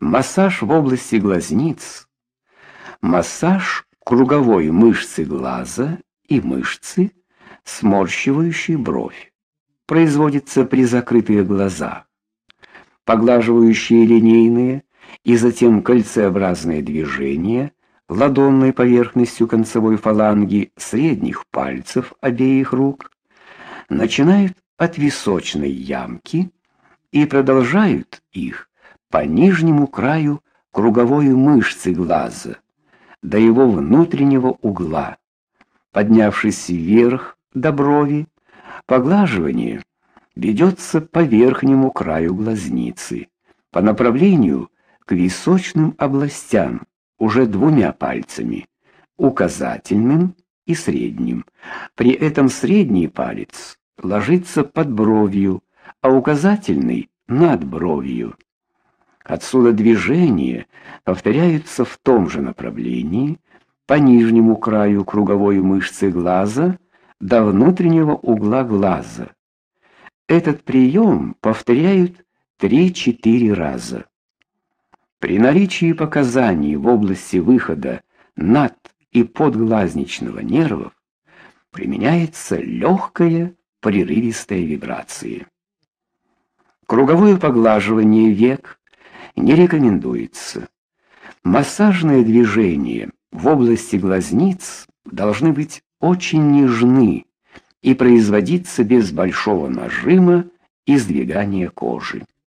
Массаж в области глазниц. Массаж круговой мышцы глаза и мышцы, сморщивающей бровь. Производится при закрытых глазах. Поглаживающие линейные и затем кольцеобразные движения ладонной поверхностью концевой фаланги средних пальцев обеих рук начинают от височной ямки и продолжают их по нижнему краю круговой мышцы глаза до его внутреннего угла. Поднявшись вверх до брови, поглаживание ведется по верхнему краю глазницы, по направлению к височным областям уже двумя пальцами, указательным и средним. При этом средний палец ложится под бровью, а указательный над бровью. Отсюда движения повторяются в том же направлении по нижнему краю круговой мышцы глаза до внутреннего угла глаза. Этот прием повторяют 3-4 раза. При наличии показаний в области выхода над и подглазничного нервов применяется легкая прерывистая вибрация. Круговое поглаживание век не рекомендуется. Массажные движения в области глазниц должны быть очень нежны и производиться без большого нажима и сдвигания кожи.